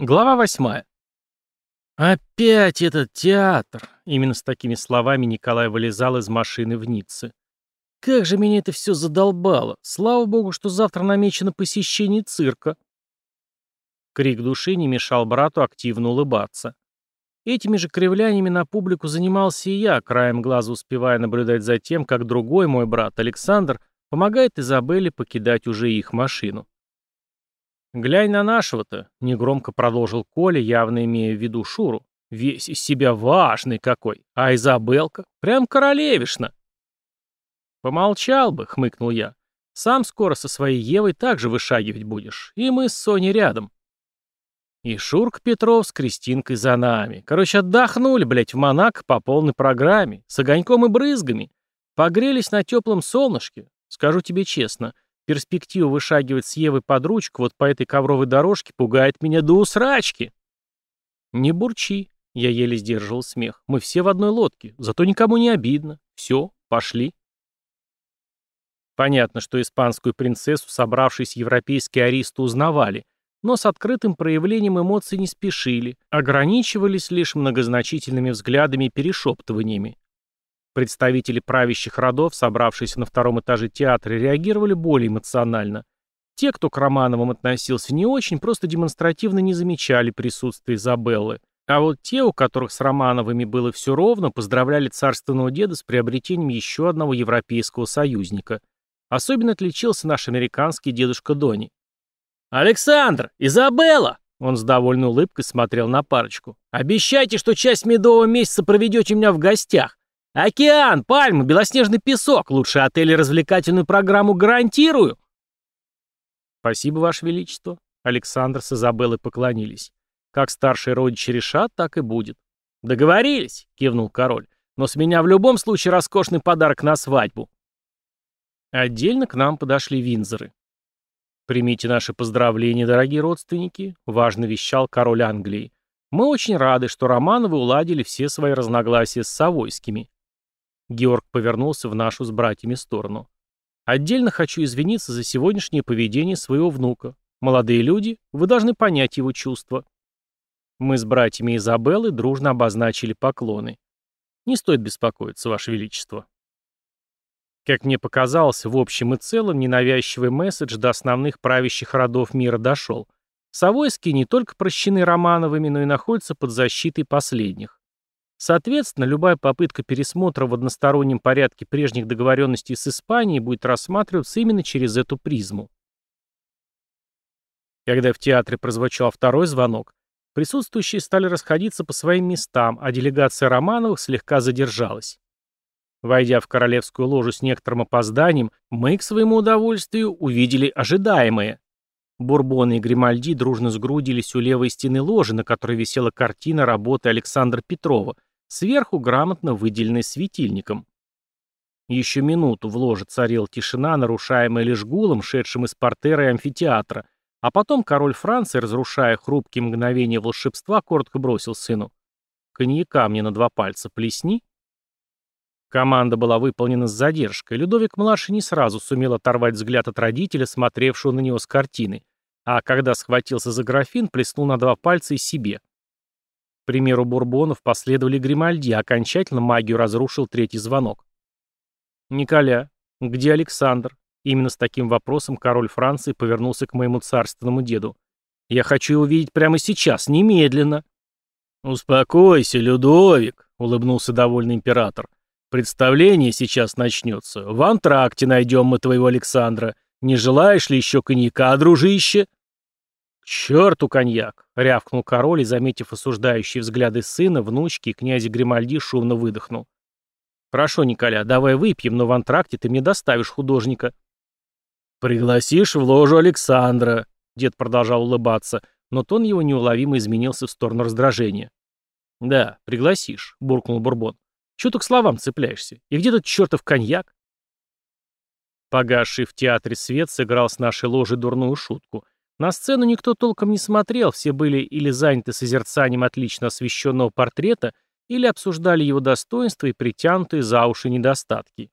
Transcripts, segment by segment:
Глава восьмая. «Опять этот театр!» Именно с такими словами Николай вылезал из машины в Ницце. «Как же меня это все задолбало! Слава богу, что завтра намечено посещение цирка!» Крик души не мешал брату активно улыбаться. Этими же кривляниями на публику занимался и я, краем глаза успевая наблюдать за тем, как другой мой брат, Александр, помогает Изабелле покидать уже их машину. «Глянь на нашего-то», — негромко продолжил Коля, явно имея в виду Шуру. «Весь из себя важный какой, а Изабелка прям королевишна». «Помолчал бы», — хмыкнул я. «Сам скоро со своей Евой также вышагивать будешь, и мы с Соней рядом». И Шурк Петров с Кристинкой за нами. Короче, отдохнули, блядь, в Монако по полной программе, с огоньком и брызгами. Погрелись на теплом солнышке. Скажу тебе честно — Перспектива вышагивать с Евой под ручку вот по этой ковровой дорожке пугает меня до усрачки. Не бурчи, я еле сдерживал смех. Мы все в одной лодке, зато никому не обидно. Все, пошли. Понятно, что испанскую принцессу, собравшись европейские аристы, узнавали, но с открытым проявлением эмоций не спешили, ограничивались лишь многозначительными взглядами и перешептываниями. Представители правящих родов, собравшиеся на втором этаже театра, реагировали более эмоционально. Те, кто к Романовым относился не очень, просто демонстративно не замечали присутствия Изабеллы. А вот те, у которых с Романовыми было все ровно, поздравляли царственного деда с приобретением еще одного европейского союзника. Особенно отличился наш американский дедушка Дони. «Александр! Изабелла!» Он с довольной улыбкой смотрел на парочку. «Обещайте, что часть медового месяца проведете у меня в гостях. Океан, пальмы, белоснежный песок. Лучший отель и развлекательную программу гарантирую. Спасибо, Ваше Величество. Александр с Изабеллой поклонились. Как старшие родичи решат, так и будет. Договорились, кивнул король. Но с меня в любом случае роскошный подарок на свадьбу. Отдельно к нам подошли винзоры. «Примите наши поздравления, дорогие родственники», — важно вещал король Англии. «Мы очень рады, что Романовы уладили все свои разногласия с Савойскими. Георг повернулся в нашу с братьями сторону. Отдельно хочу извиниться за сегодняшнее поведение своего внука. Молодые люди, вы должны понять его чувства. Мы с братьями Изабеллы дружно обозначили поклоны. Не стоит беспокоиться, Ваше Величество. Как мне показалось, в общем и целом ненавязчивый месседж до основных правящих родов мира дошел. Савойские не только прощены Романовыми, но и находятся под защитой последних. Соответственно, любая попытка пересмотра в одностороннем порядке прежних договоренностей с Испанией будет рассматриваться именно через эту призму. Когда в театре прозвучал второй звонок, присутствующие стали расходиться по своим местам, а делегация Романовых слегка задержалась. Войдя в королевскую ложу с некоторым опозданием, мы, к своему удовольствию, увидели ожидаемое. Бурбоны и Гримальди дружно сгрудились у левой стены ложи, на которой висела картина работы Александра Петрова – сверху грамотно выделенный светильником. Еще минуту в ложе царила тишина, нарушаемая лишь гулом, шедшим из портера и амфитеатра, а потом король Франции, разрушая хрупкие мгновения волшебства, коротко бросил сыну. «Коньяка мне на два пальца плесни». Команда была выполнена с задержкой. Людовик-младший не сразу сумел оторвать взгляд от родителя, смотревшего на него с картины, а когда схватился за графин, плеснул на два пальца и себе примеру бурбонов последовали Гримальди, окончательно магию разрушил третий звонок. «Николя, где Александр?» Именно с таким вопросом король Франции повернулся к моему царственному деду. «Я хочу его видеть прямо сейчас, немедленно!» «Успокойся, Людовик», — улыбнулся довольный император. «Представление сейчас начнется. В антракте найдем мы твоего Александра. Не желаешь ли еще коньяка, дружище?» Черту коньяк!» — рявкнул король и, заметив осуждающие взгляды сына, внучки и князя Гримальди, шумно выдохнул. «Прошу, Николя, давай выпьем, но в антракте ты мне доставишь художника». «Пригласишь в ложу Александра», — дед продолжал улыбаться, но тон его неуловимо изменился в сторону раздражения. «Да, пригласишь», — буркнул Бурбон. «Чего ты к словам цепляешься? И где тот чертов коньяк?» Погасший в театре свет сыграл с нашей ложи дурную шутку — на сцену никто толком не смотрел, все были или заняты созерцанием отлично освещенного портрета, или обсуждали его достоинства и притянутые за уши недостатки.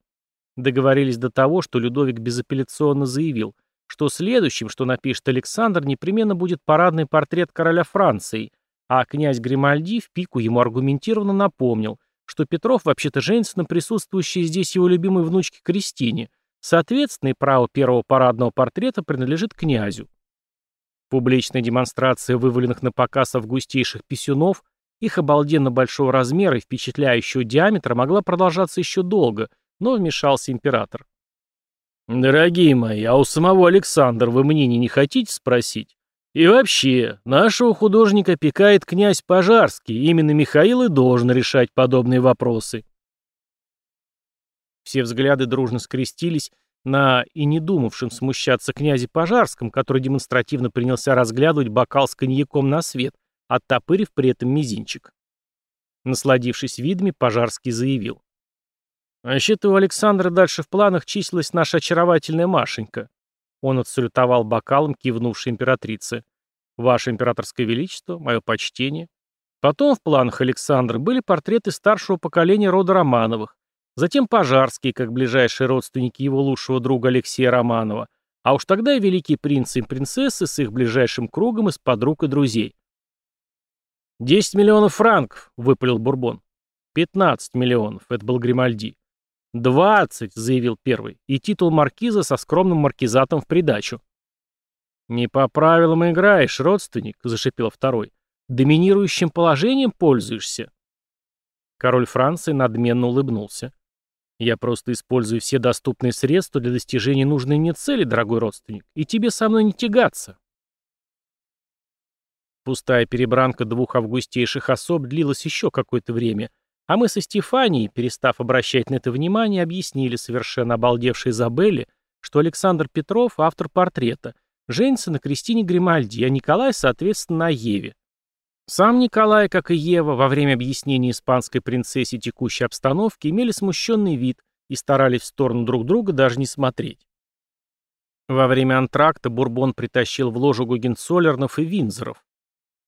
Договорились до того, что Людовик безапелляционно заявил, что следующим, что напишет Александр, непременно будет парадный портрет короля Франции, а князь Гримальди в пику ему аргументированно напомнил, что Петров вообще-то женится на присутствующей здесь его любимой внучке Кристине, соответственно, и право первого парадного портрета принадлежит князю. Публичная демонстрация вываленных на показ августейших писюнов, их обалденно большого размера и впечатляющего диаметра могла продолжаться еще долго, но вмешался император. «Дорогие мои, а у самого Александра вы мнение не хотите спросить? И вообще, нашего художника опекает князь Пожарский, именно Михаил и должен решать подобные вопросы». Все взгляды дружно скрестились на и не думавшем смущаться князе Пожарском, который демонстративно принялся разглядывать бокал с коньяком на свет, оттопырив при этом мизинчик. Насладившись видами, Пожарский заявил. «Вообще-то у Александра дальше в планах числилась наша очаровательная Машенька». Он отсалютовал бокалом, кивнувшей императрице. «Ваше императорское величество, мое почтение». Потом в планах Александра были портреты старшего поколения рода Романовых, затем Пожарские, как ближайшие родственники его лучшего друга Алексея Романова, а уж тогда и великие принцы и принцессы с их ближайшим кругом из подруг и друзей. «Десять миллионов франков», — выпалил Бурбон. «Пятнадцать миллионов», — это был Гримальди. «Двадцать», — заявил первый, и титул маркиза со скромным маркизатом в придачу. «Не по правилам играешь, родственник», — зашипел второй. «Доминирующим положением пользуешься». Король Франции надменно улыбнулся. «Я просто использую все доступные средства для достижения нужной мне цели, дорогой родственник, и тебе со мной не тягаться». Пустая перебранка двух августейших особ длилась еще какое-то время — а мы со Стефанией, перестав обращать на это внимание, объяснили совершенно обалдевшей Изабелле, что Александр Петров — автор портрета, женится на Кристине Гримальди, а Николай, соответственно, на Еве. Сам Николай, как и Ева, во время объяснения испанской принцессе текущей обстановки имели смущенный вид и старались в сторону друг друга даже не смотреть. Во время антракта Бурбон притащил в ложу Гугенцоллернов и Винзоров.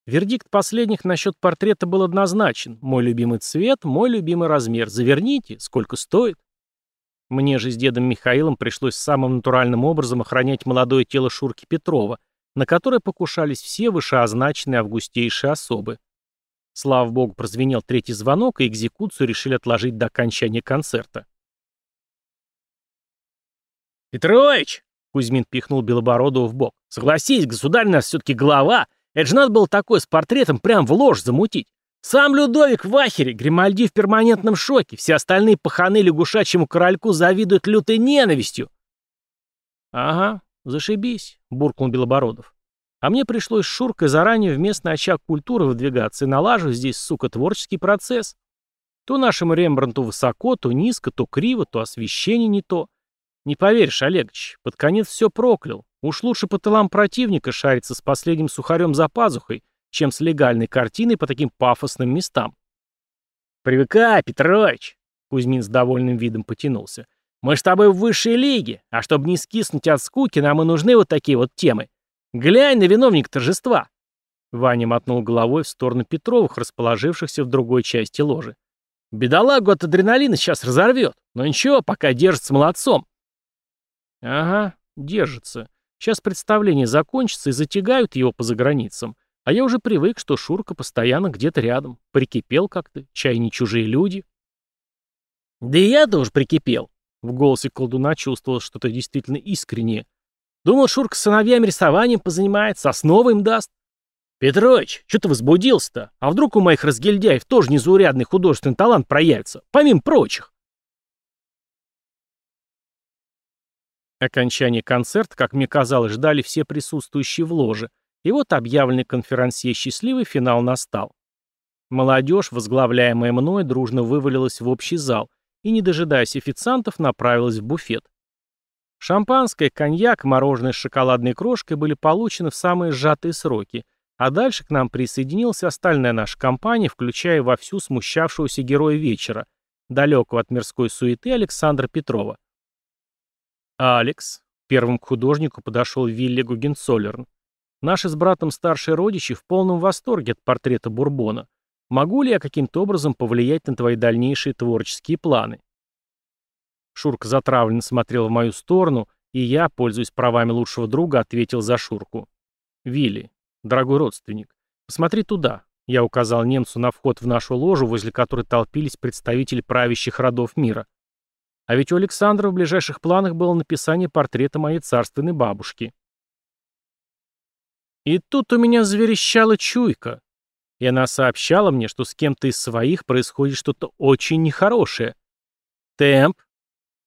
Вердикт последних насчет портрета был однозначен. Мой любимый цвет, мой любимый размер. Заверните, сколько стоит. Мне же с дедом Михаилом пришлось самым натуральным образом охранять молодое тело Шурки Петрова, на которое покушались все вышеозначенные августейшие особы. Слава богу, прозвенел третий звонок, и экзекуцию решили отложить до окончания концерта. «Петрович!» — Кузьмин пихнул Белобородова в бок. «Согласись, государь у нас все-таки глава, это же надо было такой с портретом прям в ложь замутить. Сам Людовик в ахере, Гримальди в перманентном шоке, все остальные паханы лягушачьему корольку завидуют лютой ненавистью. «Ага, зашибись», — буркнул Белобородов. «А мне пришлось с Шуркой заранее в местный очаг культуры выдвигаться и налажу здесь, сука, творческий процесс. То нашему Рембрандту высоко, то низко, то криво, то освещение не то. Не поверишь, Олегович, под конец все проклял. Уж лучше по тылам противника шариться с последним сухарем за пазухой, чем с легальной картиной по таким пафосным местам. «Привыкай, Петрович!» — Кузьмин с довольным видом потянулся. «Мы с тобой в высшей лиге, а чтобы не скиснуть от скуки, нам и нужны вот такие вот темы. Глянь на виновника торжества!» Ваня мотнул головой в сторону Петровых, расположившихся в другой части ложи. «Бедолагу от адреналина сейчас разорвет, но ничего, пока держится молодцом». «Ага, держится. Сейчас представление закончится и затягают его по заграницам. А я уже привык, что Шурка постоянно где-то рядом. Прикипел как-то, чай не чужие люди. Да и я тоже прикипел. В голосе колдуна чувствовалось что-то действительно искреннее. Думал, Шурка с сыновьями рисованием позанимается, основы им даст. Петрович, что ты возбудился-то? А вдруг у моих разгильдяев тоже незаурядный художественный талант проявится, помимо прочих? Окончание концерта, как мне казалось, ждали все присутствующие в ложе, и вот объявленный конферансье счастливый финал настал. Молодежь, возглавляемая мной, дружно вывалилась в общий зал и, не дожидаясь официантов, направилась в буфет. Шампанское, коньяк, мороженое с шоколадной крошкой были получены в самые сжатые сроки, а дальше к нам присоединилась остальная наша компания, включая вовсю смущавшегося героя вечера, далекого от мирской суеты Александра Петрова. «Алекс». Первым к художнику подошел Вилли Гугенцоллерн. «Наши с братом старшие родичи в полном восторге от портрета Бурбона. Могу ли я каким-то образом повлиять на твои дальнейшие творческие планы?» Шурка затравленно смотрел в мою сторону, И я, пользуясь правами лучшего друга, ответил за Шурку. «Вилли, дорогой родственник, посмотри туда». Я указал немцу на вход в нашу ложу, возле которой толпились представители правящих родов мира. А ведь у Александра в ближайших планах было написание портрета моей царственной бабушки. И тут у меня заверещала чуйка. И она сообщала мне, что с кем-то из своих происходит что-то очень нехорошее. Темп.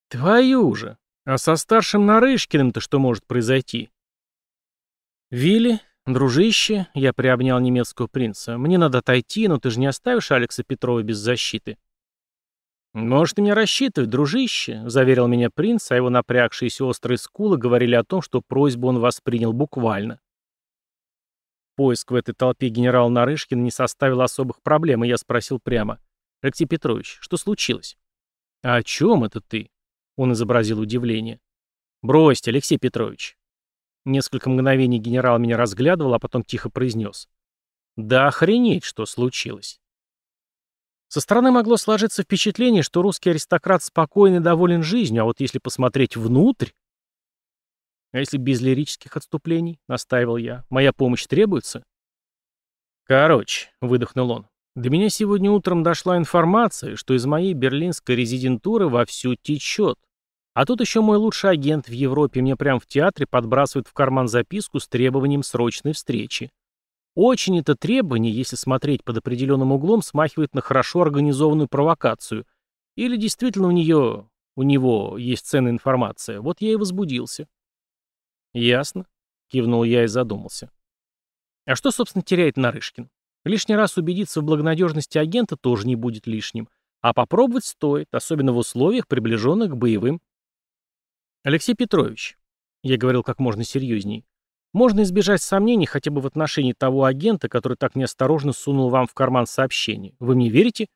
Твою же. А со старшим Нарышкиным-то что может произойти? Вилли, дружище, я приобнял немецкого принца, мне надо отойти, но ты же не оставишь Алекса Петрова без защиты. «Можешь ты меня рассчитывать, дружище», — заверил меня принц, а его напрягшиеся острые скулы говорили о том, что просьбу он воспринял буквально. Поиск в этой толпе генерала Нарышкина не составил особых проблем, и я спросил прямо. «Алексей Петрович, что случилось?» «А о чем это ты?» Он изобразил удивление. «Бросьте, Алексей Петрович». Несколько мгновений генерал меня разглядывал, а потом тихо произнес. «Да охренеть, что случилось». Со стороны могло сложиться впечатление, что русский аристократ спокоен и доволен жизнью, а вот если посмотреть внутрь... «А если без лирических отступлений?» — настаивал я. «Моя помощь требуется?» «Короче», — выдохнул он, — «до меня сегодня утром дошла информация, что из моей берлинской резидентуры вовсю течет. А тут еще мой лучший агент в Европе мне прямо в театре подбрасывает в карман записку с требованием срочной встречи. Очень это требование, если смотреть под определенным углом, смахивает на хорошо организованную провокацию. Или действительно у нее, у него есть ценная информация. Вот я и возбудился. «Ясно», — кивнул я и задумался. А что, собственно, теряет Нарышкин? Лишний раз убедиться в благонадежности агента тоже не будет лишним. А попробовать стоит, особенно в условиях, приближенных к боевым. Алексей Петрович, я говорил как можно серьезней, можно избежать сомнений хотя бы в отношении того агента, который так неосторожно сунул вам в карман сообщение. Вы мне верите?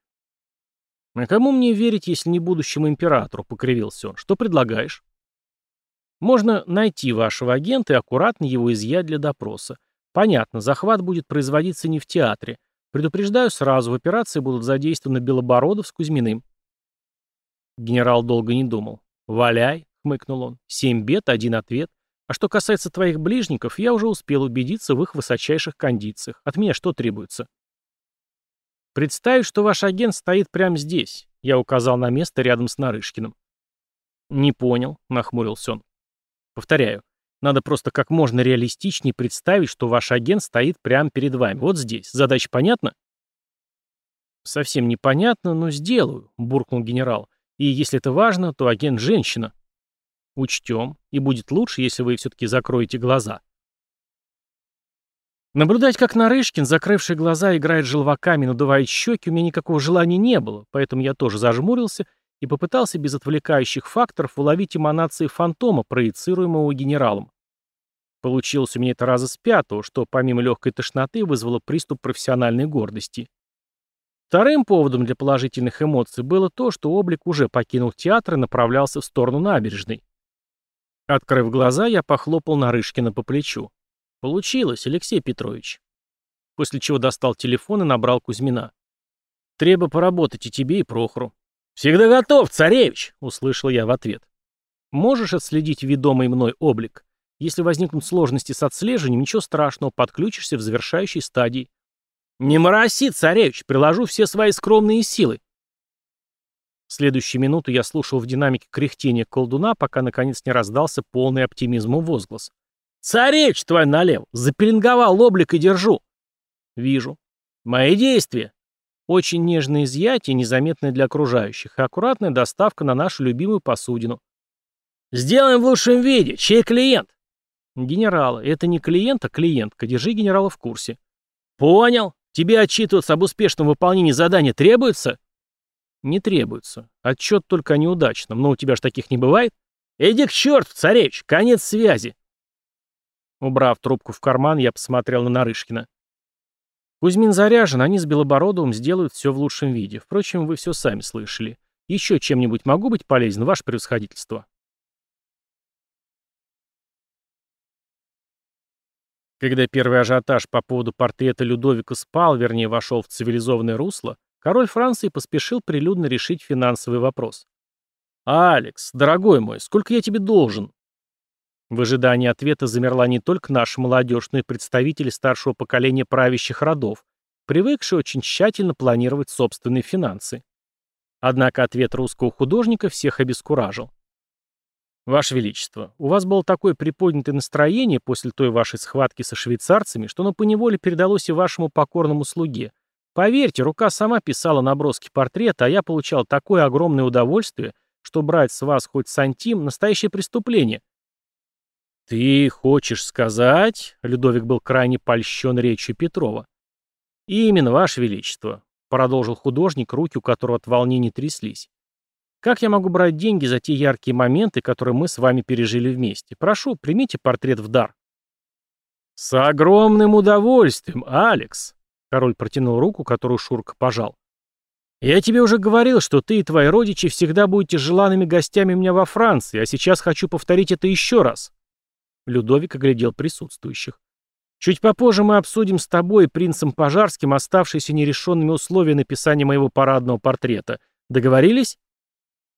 А кому мне верить, если не будущему императору, покривился он. Что предлагаешь? Можно найти вашего агента и аккуратно его изъять для допроса. Понятно, захват будет производиться не в театре. Предупреждаю сразу, в операции будут задействованы Белобородов с Кузьминым. Генерал долго не думал. «Валяй», — хмыкнул он, — «семь бед, один ответ. А что касается твоих ближников, я уже успел убедиться в их высочайших кондициях. От меня что требуется?» «Представь, что ваш агент стоит прямо здесь», — я указал на место рядом с Нарышкиным. «Не понял», — нахмурился он. Повторяю, надо просто как можно реалистичнее представить, что ваш агент стоит прямо перед вами, вот здесь. Задача понятна? Совсем непонятно, но сделаю, буркнул генерал. И если это важно, то агент женщина. Учтем, и будет лучше, если вы все-таки закроете глаза. Наблюдать, как Нарышкин, закрывший глаза, играет желваками, надувает щеки, у меня никакого желания не было, поэтому я тоже зажмурился и попытался без отвлекающих факторов уловить эманации фантома, проецируемого генералом. Получилось у меня это раза с пятого, что помимо легкой тошноты вызвало приступ профессиональной гордости. Вторым поводом для положительных эмоций было то, что облик уже покинул театр и направлялся в сторону набережной. Открыв глаза, я похлопал Нарышкина по плечу. «Получилось, Алексей Петрович». После чего достал телефон и набрал Кузьмина. «Треба поработать и тебе, и Прохору. «Всегда готов, царевич!» — услышал я в ответ. «Можешь отследить ведомый мной облик? Если возникнут сложности с отслеживанием, ничего страшного, подключишься в завершающей стадии». «Не мороси, царевич, приложу все свои скромные силы». В следующую минуту я слушал в динамике кряхтения колдуна, пока наконец не раздался полный оптимизму возглас. «Царевич твой налево! Запеленговал облик и держу!» «Вижу. Мои действия!» Очень нежное изъятие, незаметное для окружающих, и аккуратная доставка на нашу любимую посудину. «Сделаем в лучшем виде. Чей клиент?» «Генерала. Это не клиент, а клиентка. Держи генерала в курсе». «Понял. Тебе отчитываться об успешном выполнении задания требуется?» «Не требуется. Отчет только о неудачном. Но у тебя ж таких не бывает?» «Иди к черту, царевич! Конец связи!» Убрав трубку в карман, я посмотрел на Нарышкина. Кузьмин заряжен, они с Белобородовым сделают все в лучшем виде. Впрочем, вы все сами слышали. Еще чем-нибудь могу быть полезен, ваше превосходительство?» Когда первый ажиотаж по поводу портрета Людовика спал, вернее, вошел в цивилизованное русло, король Франции поспешил прилюдно решить финансовый вопрос. «Алекс, дорогой мой, сколько я тебе должен?» В ожидании ответа замерла не только наша молодежь, но и представители старшего поколения правящих родов, привыкшие очень тщательно планировать собственные финансы. Однако ответ русского художника всех обескуражил. «Ваше Величество, у вас было такое приподнятое настроение после той вашей схватки со швейцарцами, что оно поневоле передалось и вашему покорному слуге. Поверьте, рука сама писала наброски портрета, а я получал такое огромное удовольствие, что брать с вас хоть сантим — настоящее преступление». «Ты хочешь сказать...» — Людовик был крайне польщен речью Петрова. «Именно, Ваше Величество», — продолжил художник, руки у которого от волнения тряслись. Как я могу брать деньги за те яркие моменты, которые мы с вами пережили вместе? Прошу, примите портрет в дар. С огромным удовольствием, Алекс. Король протянул руку, которую Шурка пожал. Я тебе уже говорил, что ты и твои родичи всегда будете желанными гостями у меня во Франции, а сейчас хочу повторить это еще раз. Людовик оглядел присутствующих. Чуть попозже мы обсудим с тобой и принцем Пожарским оставшиеся нерешенными условия написания моего парадного портрета. Договорились?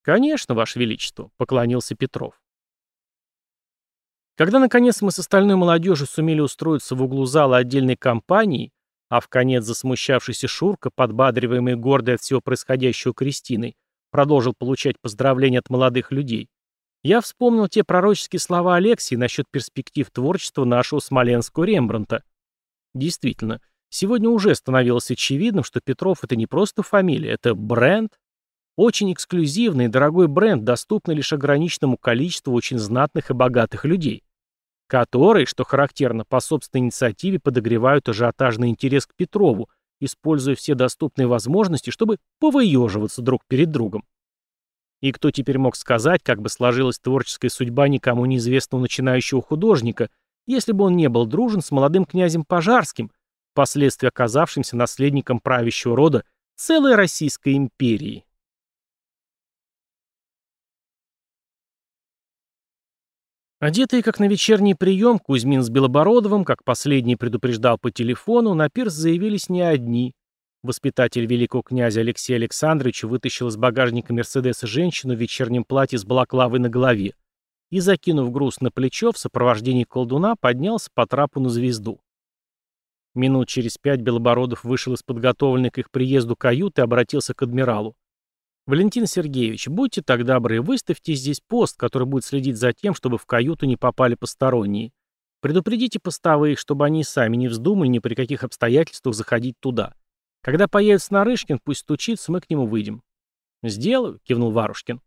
«Конечно, Ваше Величество», — поклонился Петров. Когда, наконец, мы с остальной молодежью сумели устроиться в углу зала отдельной компании, а в конец засмущавшийся Шурка, подбадриваемый гордой от всего происходящего Кристиной, продолжил получать поздравления от молодых людей, я вспомнил те пророческие слова Алексии насчет перспектив творчества нашего смоленского Рембранта. Действительно, сегодня уже становилось очевидным, что Петров — это не просто фамилия, это бренд, очень эксклюзивный и дорогой бренд, доступный лишь ограниченному количеству очень знатных и богатых людей, которые, что характерно, по собственной инициативе подогревают ажиотажный интерес к Петрову, используя все доступные возможности, чтобы повыеживаться друг перед другом. И кто теперь мог сказать, как бы сложилась творческая судьба никому неизвестного начинающего художника, если бы он не был дружен с молодым князем Пожарским, впоследствии оказавшимся наследником правящего рода целой Российской империи. Одетые как на вечерний прием, Кузьмин с Белобородовым, как последний предупреждал по телефону, на пирс заявились не одни. Воспитатель великого князя Алексея Александровича вытащил из багажника Мерседеса женщину в вечернем платье с балаклавой на голове и, закинув груз на плечо, в сопровождении колдуна поднялся по трапу на звезду. Минут через пять Белобородов вышел из подготовленной к их приезду каюты и обратился к адмиралу. «Валентин Сергеевич, будьте так добры, выставьте здесь пост, который будет следить за тем, чтобы в каюту не попали посторонние. Предупредите постовых, чтобы они сами не вздумали ни при каких обстоятельствах заходить туда. Когда появится Нарышкин, пусть стучится, мы к нему выйдем». «Сделаю», — кивнул Варушкин.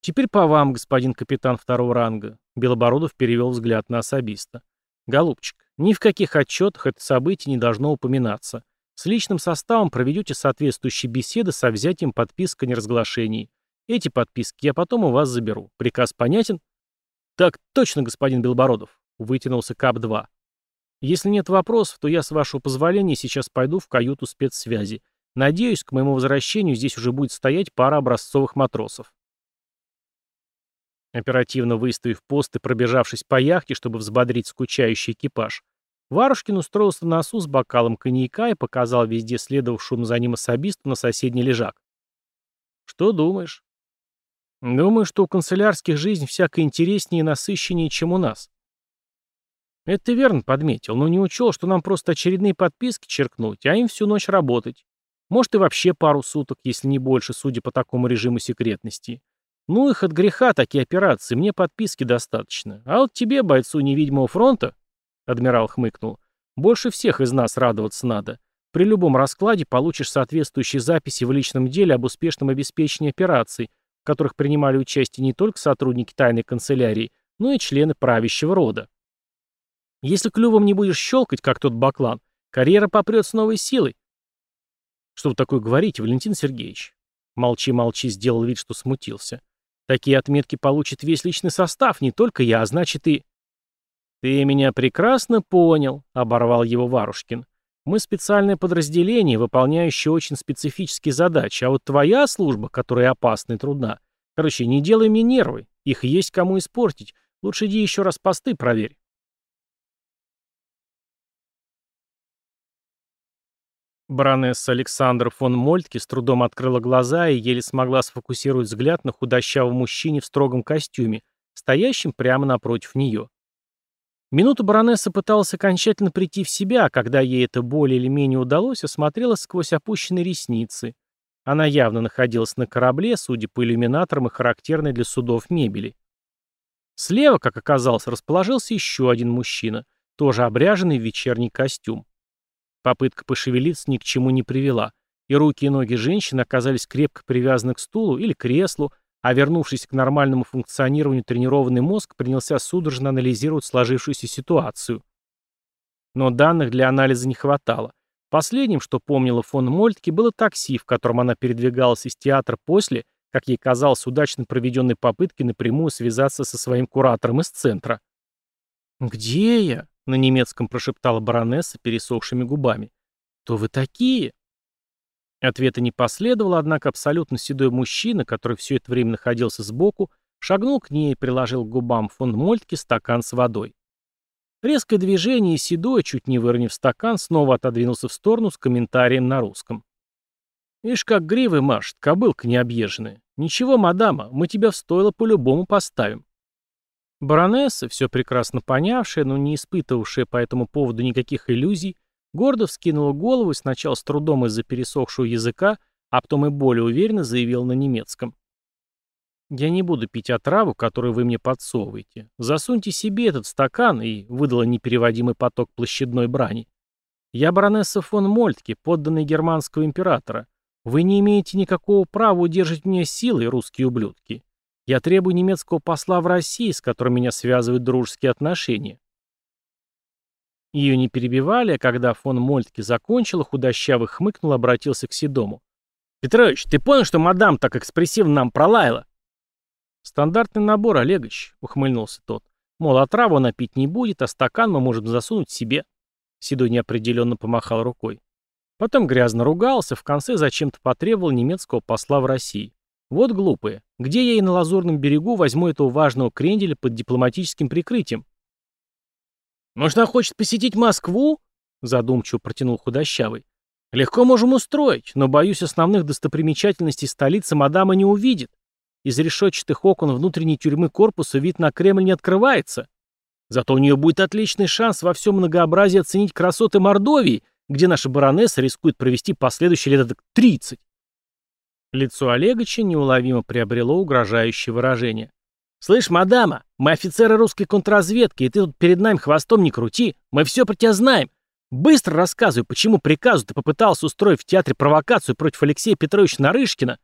«Теперь по вам, господин капитан второго ранга», — Белобородов перевел взгляд на особиста. «Голубчик, ни в каких отчетах это событие не должно упоминаться. С личным составом проведете соответствующие беседы со взятием подписки о неразглашении. Эти подписки я потом у вас заберу. Приказ понятен? Так точно, господин Белбородов, вытянулся КАП-2. Если нет вопросов, то я, с вашего позволения, сейчас пойду в каюту спецсвязи. Надеюсь, к моему возвращению здесь уже будет стоять пара образцовых матросов. Оперативно выставив пост и пробежавшись по яхте, чтобы взбодрить скучающий экипаж, Варушкин устроился на носу с бокалом коньяка и показал везде следовавшему за ним особисту на соседний лежак. «Что думаешь?» «Думаю, что у канцелярских жизнь всяко интереснее и насыщеннее, чем у нас». «Это ты верно подметил, но не учел, что нам просто очередные подписки черкнуть, а им всю ночь работать. Может и вообще пару суток, если не больше, судя по такому режиму секретности. Ну их от греха такие операции, мне подписки достаточно. А вот тебе, бойцу невидимого фронта, Адмирал хмыкнул. «Больше всех из нас радоваться надо. При любом раскладе получишь соответствующие записи в личном деле об успешном обеспечении операций, в которых принимали участие не только сотрудники тайной канцелярии, но и члены правящего рода. Если клювом не будешь щелкать, как тот баклан, карьера попрет с новой силой. Что вы такое говорите, Валентин Сергеевич? Молчи-молчи сделал вид, что смутился. Такие отметки получит весь личный состав, не только я, а значит и... «Ты меня прекрасно понял», — оборвал его Варушкин. «Мы специальное подразделение, выполняющее очень специфические задачи, а вот твоя служба, которая опасна и трудна. Короче, не делай мне нервы, их есть кому испортить. Лучше иди еще раз посты проверь». Баронесса Александр фон Мольтке с трудом открыла глаза и еле смогла сфокусировать взгляд на худощавом мужчине в строгом костюме, стоящим прямо напротив нее. Минуту баронесса пыталась окончательно прийти в себя, а когда ей это более или менее удалось, осмотрела сквозь опущенные ресницы. Она явно находилась на корабле, судя по иллюминаторам и характерной для судов мебели. Слева, как оказалось, расположился еще один мужчина, тоже обряженный в вечерний костюм. Попытка пошевелиться ни к чему не привела, и руки и ноги женщины оказались крепко привязаны к стулу или креслу, а вернувшись к нормальному функционированию тренированный мозг принялся судорожно анализировать сложившуюся ситуацию. Но данных для анализа не хватало. Последним, что помнила фон Мольтке, было такси, в котором она передвигалась из театра после, как ей казалось, удачно проведенной попытки напрямую связаться со своим куратором из центра. «Где я?» — на немецком прошептала баронесса пересохшими губами. «Кто вы такие?» Ответа не последовало, однако абсолютно седой мужчина, который все это время находился сбоку, шагнул к ней и приложил к губам фон Мольтке стакан с водой. Резкое движение, седой, чуть не выронив стакан, снова отодвинулся в сторону с комментарием на русском. «Ишь, как гривы машет, кобылка необъезженная. Ничего, мадама, мы тебя в стойло по-любому поставим». Баронесса, все прекрасно понявшая, но не испытывавшая по этому поводу никаких иллюзий, Гордо вскинула голову и сначала с трудом из-за пересохшего языка, а потом и более уверенно заявил на немецком. «Я не буду пить отраву, которую вы мне подсовываете. Засуньте себе этот стакан» и выдала непереводимый поток площадной брани. «Я баронесса фон Мольтке, подданный германского императора. Вы не имеете никакого права удерживать меня силой, русские ублюдки. Я требую немецкого посла в России, с которым меня связывают дружеские отношения. Ее не перебивали, а когда фон Мольтке закончила, худощавый хмыкнул, обратился к Седому. «Петрович, ты понял, что мадам так экспрессивно нам пролаяла?» «Стандартный набор, Олегович», — ухмыльнулся тот. «Мол, отраву она пить не будет, а стакан мы можем засунуть себе». Седой неопределенно помахал рукой. Потом грязно ругался, в конце зачем-то потребовал немецкого посла в России. Вот глупые. Где я и на Лазурном берегу возьму этого важного кренделя под дипломатическим прикрытием? «Может, она хочет посетить Москву?» — задумчиво протянул худощавый. «Легко можем устроить, но, боюсь, основных достопримечательностей столицы мадама не увидит. Из решетчатых окон внутренней тюрьмы корпуса вид на Кремль не открывается. Зато у нее будет отличный шанс во всем многообразии оценить красоты Мордовии, где наша баронесса рискует провести последующие лет 30. Лицо Олегоча неуловимо приобрело угрожающее выражение. «Слышь, мадама, мы офицеры русской контрразведки, и ты тут перед нами хвостом не крути. Мы все про тебя знаем. Быстро рассказывай, почему приказу ты попытался устроить в театре провокацию против Алексея Петровича Нарышкина?»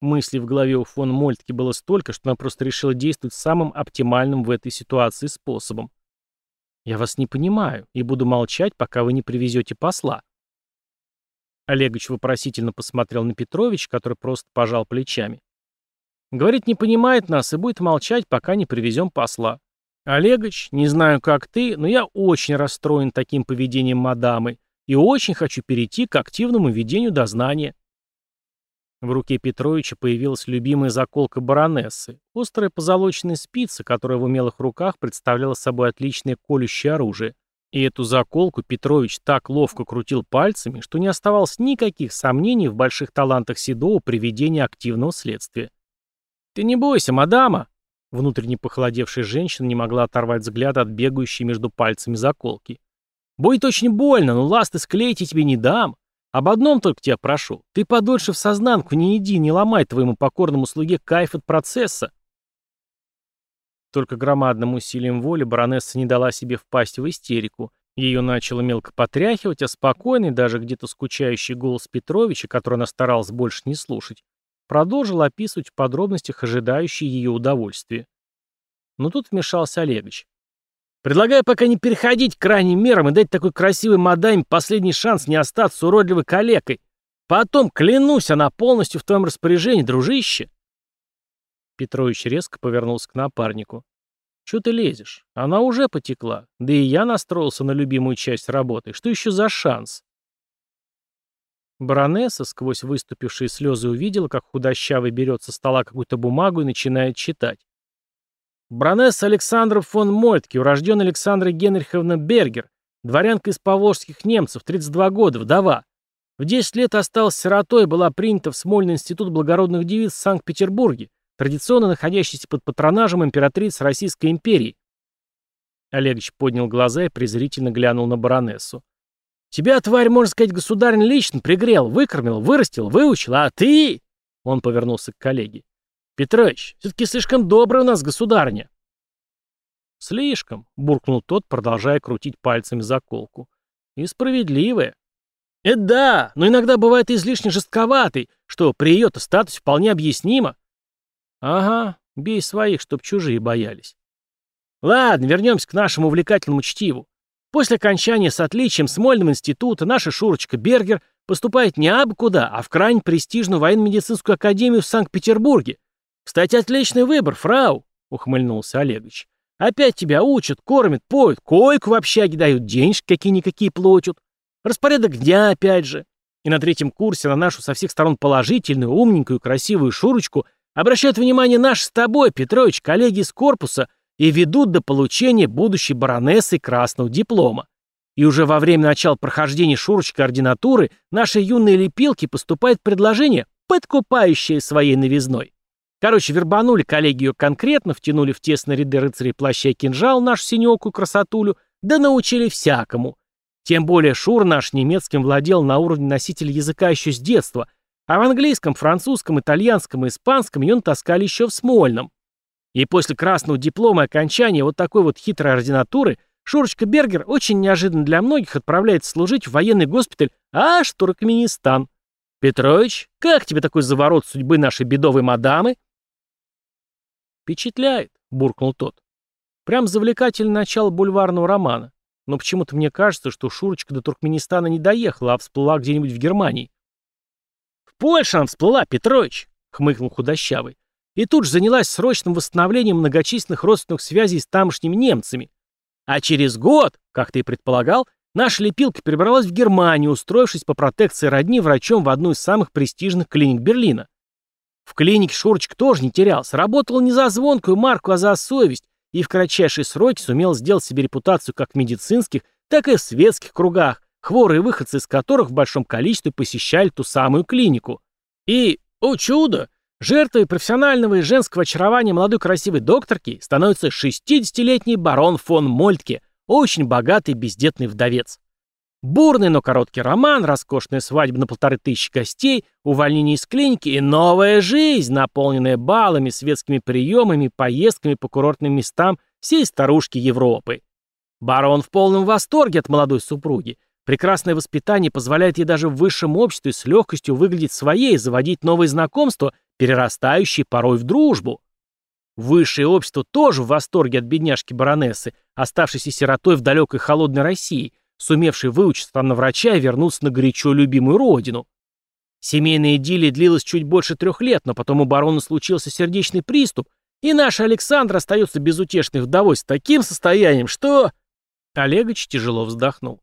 Мыслей в голове у фон Мольтки было столько, что она просто решила действовать самым оптимальным в этой ситуации способом. «Я вас не понимаю и буду молчать, пока вы не привезете посла». Олегович вопросительно посмотрел на Петрович, который просто пожал плечами. Говорит, не понимает нас и будет молчать, пока не привезем посла. Олегович, не знаю, как ты, но я очень расстроен таким поведением мадамы и очень хочу перейти к активному ведению дознания. В руке Петровича появилась любимая заколка баронессы, острая позолоченная спица, которая в умелых руках представляла собой отличное колющее оружие. И эту заколку Петрович так ловко крутил пальцами, что не оставалось никаких сомнений в больших талантах Седова при ведении активного следствия. «Ты не бойся, мадама!» Внутренне похолодевшая женщина не могла оторвать взгляд от бегающей между пальцами заколки. «Будет очень больно, но ласты склеить я тебе не дам. Об одном только тебя прошу. Ты подольше в сознанку не иди, не ломай твоему покорному слуге кайф от процесса». Только громадным усилием воли баронесса не дала себе впасть в истерику. Ее начало мелко потряхивать, а спокойный, даже где-то скучающий голос Петровича, который она старалась больше не слушать, продолжил описывать в подробностях ожидающие ее удовольствие. Но тут вмешался Олегович. «Предлагаю пока не переходить к крайним мерам и дать такой красивой мадаме последний шанс не остаться уродливой калекой. Потом, клянусь, она полностью в твоем распоряжении, дружище!» Петрович резко повернулся к напарнику. «Чего ты лезешь? Она уже потекла. Да и я настроился на любимую часть работы. Что еще за шанс?» Баронесса сквозь выступившие слезы увидела, как худощавый берет со стола какую-то бумагу и начинает читать. Баронесса Александра фон Мольтке, урожденная Александра Генриховна Бергер, дворянка из поволжских немцев, 32 года, вдова. В 10 лет осталась сиротой была принята в Смольный институт благородных девиц в Санкт-Петербурге, традиционно находящийся под патронажем императрицы Российской империи. Олегович поднял глаза и презрительно глянул на баронессу. «Тебя, тварь, можно сказать, государин лично пригрел, выкормил, вырастил, выучил, а ты...» Он повернулся к коллеге. «Петрович, все-таки слишком добрая у нас государня». «Слишком», — буркнул тот, продолжая крутить пальцами заколку. «И справедливая». «Это да, но иногда бывает излишне жестковатый, что при ее-то статусе вполне объяснимо». «Ага, бей своих, чтоб чужие боялись». Ладно, вернемся к нашему увлекательному чтиву. После окончания с отличием Смольного института наша Шурочка Бергер поступает не абы куда, а в крайне престижную военно-медицинскую академию в Санкт-Петербурге. Кстати, отличный выбор, фрау, ухмыльнулся Олегович. Опять тебя учат, кормят, поют, койку в общаге дают, денежки какие-никакие платят. Распорядок дня опять же. И на третьем курсе на нашу со всех сторон положительную, умненькую, красивую Шурочку обращают внимание наш с тобой, Петрович, коллеги из корпуса – и ведут до получения будущей баронессы красного диплома. И уже во время начала прохождения Шурочкой ординатуры нашей юной лепилке поступает предложение, подкупающее своей новизной. Короче, вербанули коллеги ее конкретно, втянули в тесные ряды рыцарей плаща и кинжал нашу синекую красотулю, да научили всякому. Тем более Шур наш немецким владел на уровне носителя языка еще с детства, а в английском, французском, итальянском и испанском ее натаскали еще в Смольном. И после красного диплома и окончания вот такой вот хитрой ординатуры Шурочка Бергер очень неожиданно для многих отправляется служить в военный госпиталь аж Туркменистан. Петрович, как тебе такой заворот судьбы нашей бедовой мадамы? Впечатляет, буркнул тот. Прям завлекательное начало бульварного романа. Но почему-то мне кажется, что Шурочка до Туркменистана не доехала, а всплыла где-нибудь в Германии. «В Польше она всплыла, Петрович!» — хмыкнул худощавый и тут же занялась срочным восстановлением многочисленных родственных связей с тамошними немцами. А через год, как ты и предполагал, наша лепилка перебралась в Германию, устроившись по протекции родни врачом в одну из самых престижных клиник Берлина. В клинике Шурочка тоже не терялся, работал не за звонкую марку, а за совесть, и в кратчайшие сроки сумел сделать себе репутацию как в медицинских, так и в светских кругах, хворые выходцы из которых в большом количестве посещали ту самую клинику. И, о чудо, Жертвой профессионального и женского очарования молодой красивой докторки становится 60-летний барон фон Мольтке, очень богатый бездетный вдовец. Бурный, но короткий роман, роскошная свадьба на полторы тысячи гостей, увольнение из клиники и новая жизнь, наполненная балами, светскими приемами, поездками по курортным местам всей старушки Европы. Барон в полном восторге от молодой супруги. Прекрасное воспитание позволяет ей даже в высшем обществе с легкостью выглядеть своей, заводить новые знакомства перерастающей порой в дружбу. Высшее общество тоже в восторге от бедняжки-баронессы, оставшейся сиротой в далекой холодной России, сумевшей выучиться там на врача и вернуться на горячо любимую родину. Семейная идиллия длилась чуть больше трех лет, но потом у барона случился сердечный приступ, и наш Александр остается безутешной вдовой с таким состоянием, что... Олегович тяжело вздохнул.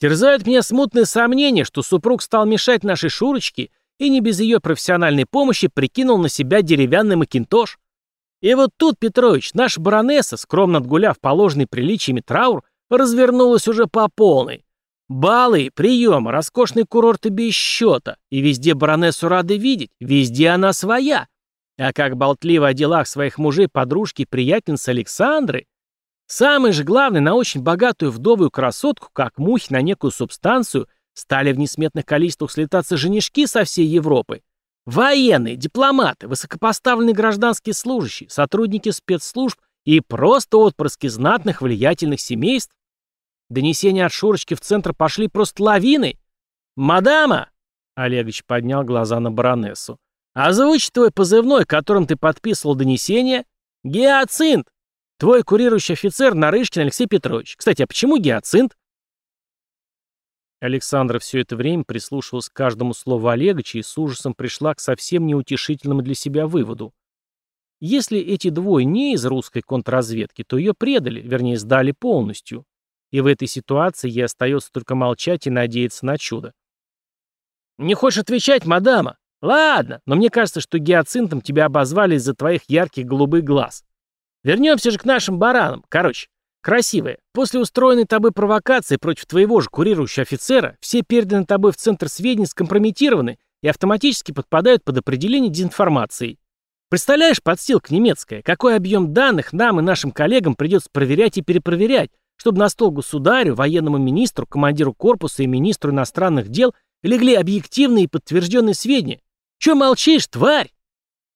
Терзают меня смутные сомнения, что супруг стал мешать нашей Шурочке и не без ее профессиональной помощи прикинул на себя деревянный макинтош. И вот тут, Петрович, наша баронесса, скромно отгуляв положенный приличиями траур, развернулась уже по полной. Балы, приемы, роскошные курорты без счета. И везде баронессу рады видеть, везде она своя. А как болтливо о делах своих мужей подружки приятельницы Александры, самый же главный на очень богатую вдовую красотку, как мухи на некую субстанцию – Стали в несметных количествах слетаться женишки со всей Европы. Военные, дипломаты, высокопоставленные гражданские служащие, сотрудники спецслужб и просто отпрыски знатных влиятельных семейств. Донесения от Шурочки в центр пошли просто лавиной. «Мадама!» — Олегович поднял глаза на баронессу. «Озвучь твой позывной, которым ты подписывал донесение. Гиацинт! Твой курирующий офицер Нарышкин Алексей Петрович. Кстати, а почему гиацинт?» Александра все это время прислушивалась к каждому слову Олегача и с ужасом пришла к совсем неутешительному для себя выводу. Если эти двое не из русской контрразведки, то ее предали, вернее, сдали полностью. И в этой ситуации ей остается только молчать и надеяться на чудо. «Не хочешь отвечать, мадама? Ладно, но мне кажется, что гиацинтом тебя обозвали из-за твоих ярких голубых глаз. Вернемся же к нашим баранам. Короче, Красивая. После устроенной тобой провокации против твоего же курирующего офицера все переданы тобой в центр сведений скомпрометированы и автоматически подпадают под определение дезинформации. Представляешь, подстилка немецкая, какой объем данных нам и нашим коллегам придется проверять и перепроверять, чтобы на стол государю, военному министру, командиру корпуса и министру иностранных дел легли объективные и подтвержденные сведения. Че молчишь, тварь?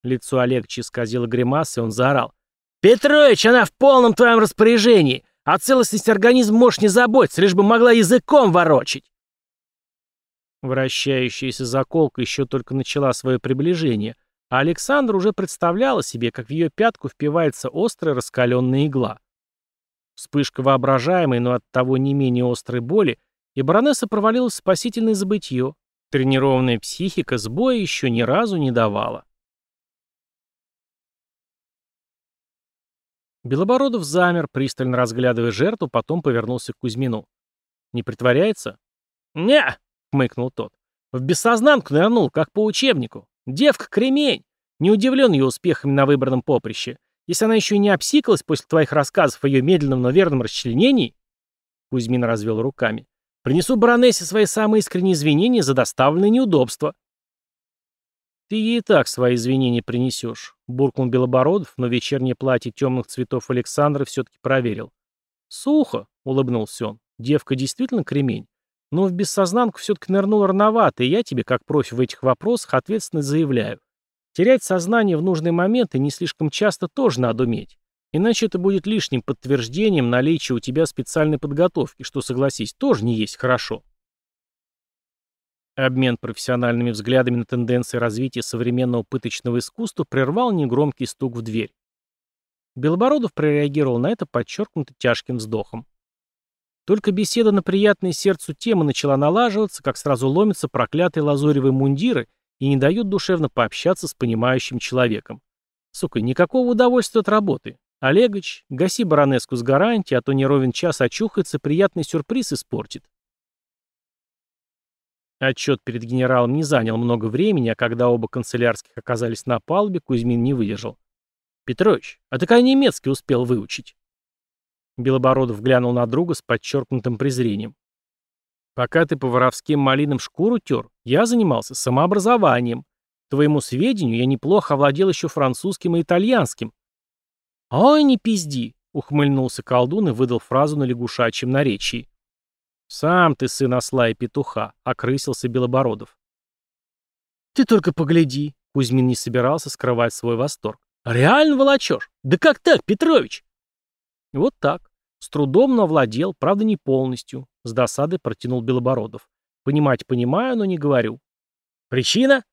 Лицо Олегча исказило гримасы, и он заорал. «Петрович, она в полном твоем распоряжении! О целостности организма можешь не заботиться, лишь бы могла языком ворочить!» Вращающаяся заколка еще только начала свое приближение, а Александр уже представляла себе, как в ее пятку впивается острая раскаленная игла. Вспышка воображаемой, но от того не менее острой боли, и баронесса провалилась в спасительное забытье. Тренированная психика сбоя еще ни разу не давала. Белобородов замер, пристально разглядывая жертву, потом повернулся к Кузьмину. «Не притворяется?» «Не!» — хмыкнул тот. «В бессознанку нырнул, как по учебнику. Девка кремень. Не удивлен ее успехами на выбранном поприще. Если она еще и не обсикалась после твоих рассказов о ее медленном, но верном расчленении...» Кузьмин развел руками. «Принесу баронессе свои самые искренние извинения за доставленные неудобства». «Ты ей так свои извинения принесешь», — буркнул Белобородов, но вечернее платье темных цветов Александра все-таки проверил. «Сухо», — улыбнулся он. «Девка действительно кремень. Но в бессознанку все-таки нырнул рановато, и я тебе, как профи в этих вопросах, ответственно заявляю. Терять сознание в нужный момент и не слишком часто тоже надо уметь. Иначе это будет лишним подтверждением наличия у тебя специальной подготовки, что, согласись, тоже не есть хорошо». Обмен профессиональными взглядами на тенденции развития современного пыточного искусства прервал негромкий стук в дверь. Белобородов прореагировал на это подчеркнуто тяжким вздохом. Только беседа на приятные сердцу темы начала налаживаться, как сразу ломятся проклятые лазуревые мундиры и не дают душевно пообщаться с понимающим человеком. Сука, никакого удовольствия от работы. Олегович, гаси баронеску с гарантией, а то не ровен час очухается, приятный сюрприз испортит. Отчет перед генералом не занял много времени, а когда оба канцелярских оказались на палубе, Кузьмин не выдержал. «Петрович, а ты как немецкий успел выучить?» Белобородов глянул на друга с подчеркнутым презрением. «Пока ты по воровским малинам шкуру тер, я занимался самообразованием. Твоему сведению, я неплохо овладел еще французским и итальянским». «Ой, не пизди!» — ухмыльнулся колдун и выдал фразу на лягушачьем наречии. «Сам ты сын осла и петуха», — окрысился Белобородов. «Ты только погляди», — Кузьмин не собирался скрывать свой восторг. «Реально волочешь? Да как так, Петрович?» Вот так. С трудом, но владел, правда, не полностью. С досадой протянул Белобородов. Понимать понимаю, но не говорю. Причина?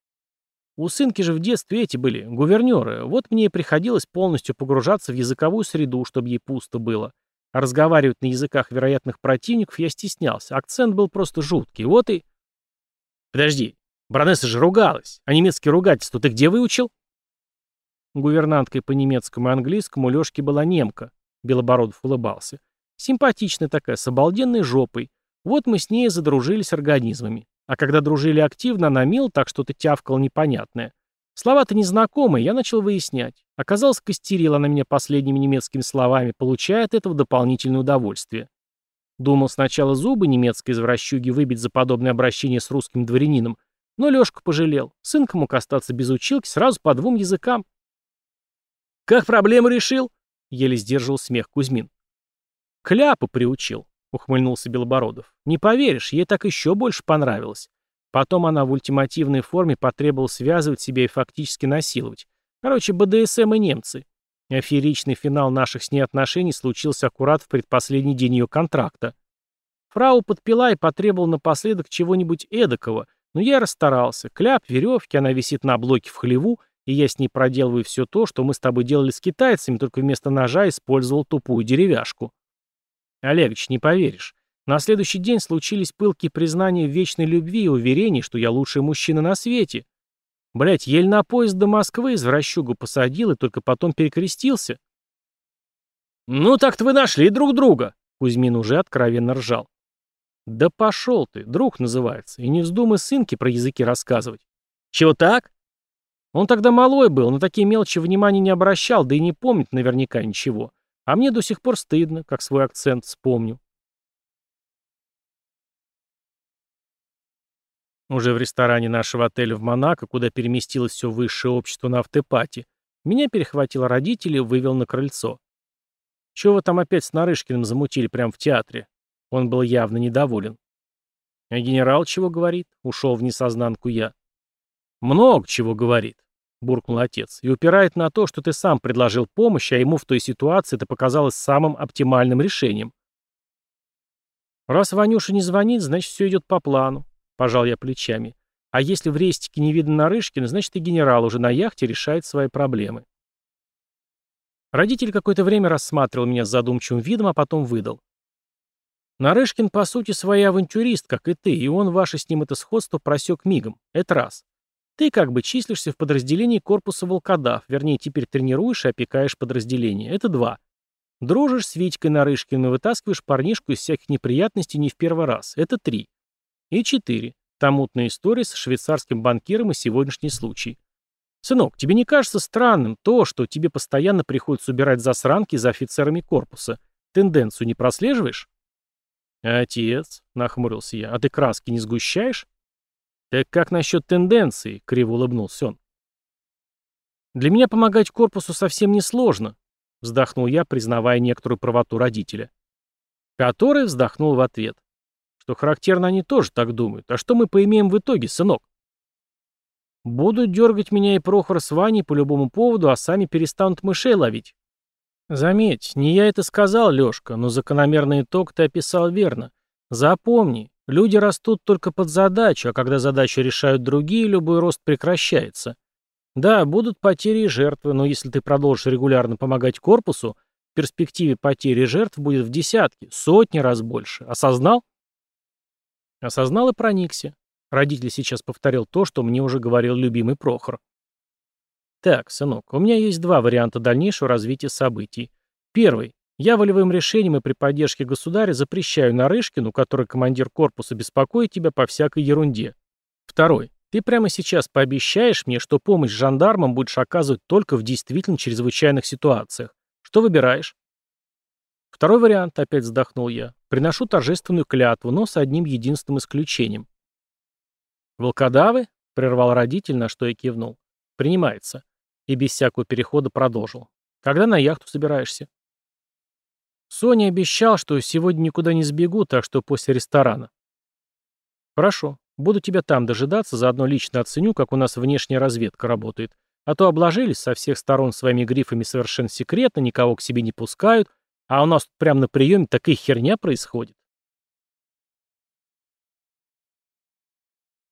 У сынки же в детстве эти были, гувернеры. Вот мне и приходилось полностью погружаться в языковую среду, чтобы ей пусто было. А разговаривать на языках вероятных противников я стеснялся. Акцент был просто жуткий. Вот и... Подожди, баронесса же ругалась. А немецкий ругательство ты где выучил? Гувернанткой по немецкому и английскому Лёшке была немка. Белобородов улыбался. Симпатичная такая, с обалденной жопой. Вот мы с ней задружились организмами. А когда дружили активно, она мил, так что-то тявкало непонятное. Слова-то незнакомые, я начал выяснять. Оказалось, костерила на меня последними немецкими словами, получая от этого дополнительное удовольствие. Думал сначала зубы немецкой извращуги выбить за подобное обращение с русским дворянином, но Лёшка пожалел. Сынка мог остаться без училки сразу по двум языкам. «Как проблему решил?» — еле сдерживал смех Кузьмин. «Кляпа приучил», — ухмыльнулся Белобородов. «Не поверишь, ей так еще больше понравилось. Потом она в ультимативной форме потребовала связывать себя и фактически насиловать. Короче, БДСМ и немцы. Аферичный финал наших с ней отношений случился аккурат в предпоследний день ее контракта. Фрау подпила и потребовала напоследок чего-нибудь эдакого, но я расстарался. Кляп, веревки, она висит на блоке в хлеву, и я с ней проделываю все то, что мы с тобой делали с китайцами, только вместо ножа использовал тупую деревяшку. Олегович, не поверишь. На следующий день случились пылкие признания вечной любви и уверений, что я лучший мужчина на свете. Блять, еле на поезд до Москвы извращугу посадил и только потом перекрестился. «Ну так-то вы нашли друг друга!» Кузьмин уже откровенно ржал. «Да пошел ты, друг называется, и не вздумай сынке про языки рассказывать». «Чего так?» Он тогда малой был, на такие мелочи внимания не обращал, да и не помнит наверняка ничего. А мне до сих пор стыдно, как свой акцент вспомню. Уже в ресторане нашего отеля в Монако, куда переместилось все высшее общество на автопате, Меня перехватил родитель и вывел на крыльцо. «Чего вы там опять с Нарышкиным замутили прямо в театре?» Он был явно недоволен. «А генерал чего говорит?» — ушел в несознанку я. «Много чего говорит», — буркнул отец, «и упирает на то, что ты сам предложил помощь, а ему в той ситуации это показалось самым оптимальным решением». «Раз Ванюша не звонит, значит, все идет по плану», — пожал я плечами. «А если в рейстике не видно Нарышкина, значит, и генерал уже на яхте решает свои проблемы». Родитель какое-то время рассматривал меня с задумчивым видом, а потом выдал. Нарышкин, по сути, своя авантюрист, как и ты, и он ваше с ним это сходство просек мигом. Это раз. Ты как бы числишься в подразделении корпуса волкодав, вернее, теперь тренируешь и опекаешь подразделение. Это два. Дружишь с Витькой Нарышкиным и вытаскиваешь парнишку из всяких неприятностей не в первый раз. Это три. И четыре. Та мутная история с швейцарским банкиром и сегодняшний случай. Сынок, тебе не кажется странным то, что тебе постоянно приходится убирать засранки за офицерами корпуса? Тенденцию не прослеживаешь? Отец, нахмурился я, а ты краски не сгущаешь? «Так как насчет тенденции?» — криво улыбнулся он. «Для меня помогать корпусу совсем не сложно», — вздохнул я, признавая некоторую правоту родителя. Который вздохнул в ответ. Что характерно, они тоже так думают. А что мы поимеем в итоге, сынок? Будут дергать меня и Прохор с Ваней по любому поводу, а сами перестанут мышей ловить. Заметь, не я это сказал, Лёшка, но закономерный итог ты описал верно. Запомни, Люди растут только под задачу, а когда задачу решают другие, любой рост прекращается. Да, будут потери и жертвы, но если ты продолжишь регулярно помогать корпусу, в перспективе потери и жертв будет в десятки, сотни раз больше. Осознал? Осознал и проникся. Родитель сейчас повторил то, что мне уже говорил любимый Прохор. Так, сынок, у меня есть два варианта дальнейшего развития событий. Первый. Я волевым решением и при поддержке государя запрещаю Нарышкину, который командир корпуса, беспокоить тебя по всякой ерунде. Второй. Ты прямо сейчас пообещаешь мне, что помощь жандармам будешь оказывать только в действительно чрезвычайных ситуациях. Что выбираешь? Второй вариант, опять вздохнул я. Приношу торжественную клятву, но с одним единственным исключением. «Волкодавы?» — прервал родитель, на что я кивнул. «Принимается». И без всякого перехода продолжил. «Когда на яхту собираешься?» Соня обещал, что сегодня никуда не сбегу, так что после ресторана. Хорошо. Буду тебя там дожидаться, заодно лично оценю, как у нас внешняя разведка работает. А то обложились со всех сторон своими грифами совершенно секретно, никого к себе не пускают, а у нас тут прямо на приеме такая херня происходит.